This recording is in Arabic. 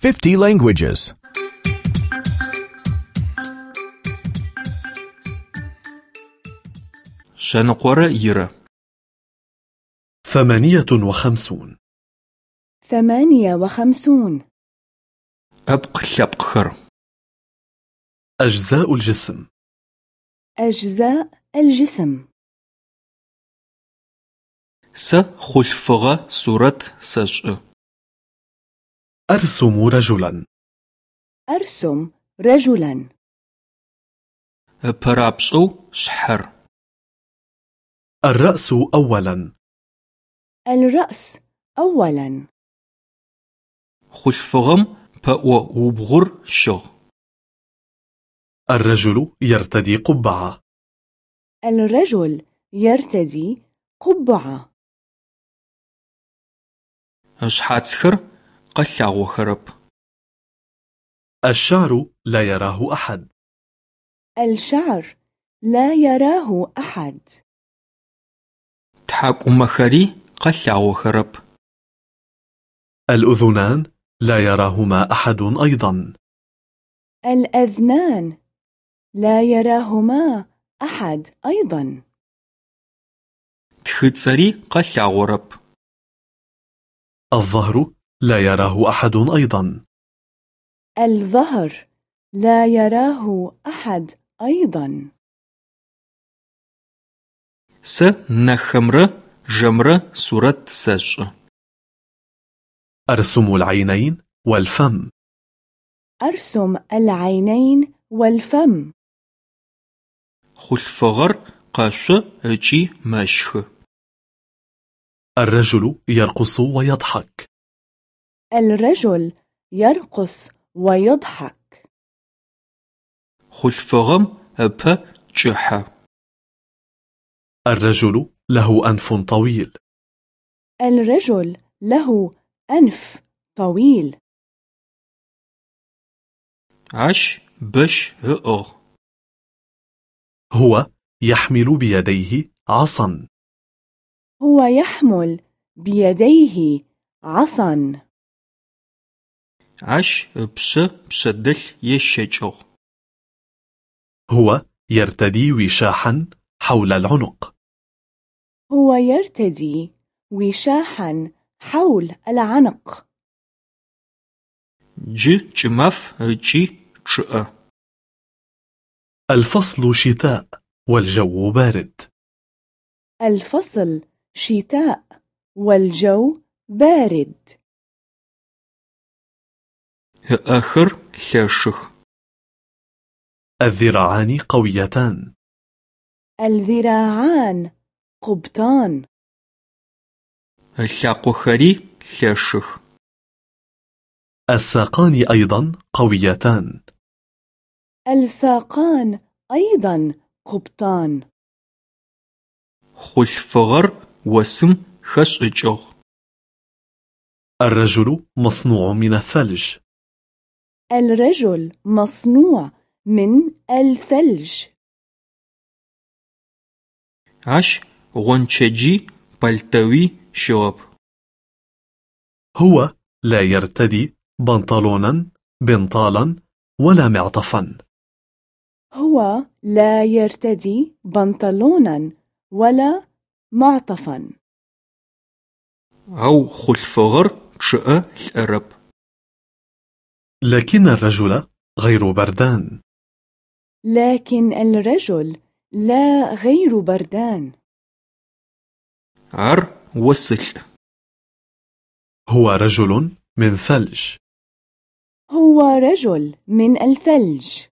50 languages. 58 ثمانية وخمسون. أبق لبقخر أجزاء الجسم. أجزاء الجسم. س خلفغة سورة سشأ أرسم رجلا. أرسم رجلا. برابشو شحر. الرأس أولا. الرأس أولا. خلفغم بأو وبغر شغ الرجل يرتدي قبعة. الرجل يرتدي قبعة. شحاتسخر къэлъагъохэрэп. الشعر لا يراه أحد الشعر لا يراه أحد Тхьакӏумэхэри къэлъагъохэрэп. الأذنان لا يراهما أحد أيضا الأذنان لا يراهما أحد أيضا Тхыцэри къэлъагъорэп. الظهر لا يراه أحد أيضا. الظهر لا يراه أحد أيضا. س نخمر جمر سورة ساش أرسم العينين والفم. أرسم العينين والفم. خلفغر قاش أجي ماشخ الرجل يرقص ويضحك. الرجل يرقص ويضحك. خلفهم أبا جحا الرجل له أنف طويل. الرجل له أنف طويل. عش بش هؤغ هو يحمل بيديه عصا. هو يحمل بيديه عصا. Ащ ыпшъэ пшъэдэлъ ещэкӏыгъ. هو يرتدي وشاحا حول العنق هو يرتدي وشاحا حول العنق Джы кӏымаф ыкӏи чъыӏэ. الفصل شتاء والجو بارد الفصل شتاء والجو بارد هآخر لاشخ الذراعان قويتان. الذراعان قبطان. اللقخري لاشخ الساقان أيضا قويتان. الساقان أيضا قبطان. خلفغر وسم خشجغ الرجل مصنوع من الثلج. الرجل مصنوع من الثلج. عش غنچجي بالتوي شوب هو لا يرتدي بنطلونا بنطالا ولا معطفا. هو لا يرتدي بنطلونا ولا معطفا. أو خلفغر تشأ الأرب لكن الرجل غير بردان. لكن الرجل لا غير بردان. عر والسل هو رجل من ثلج. هو رجل من الثلج.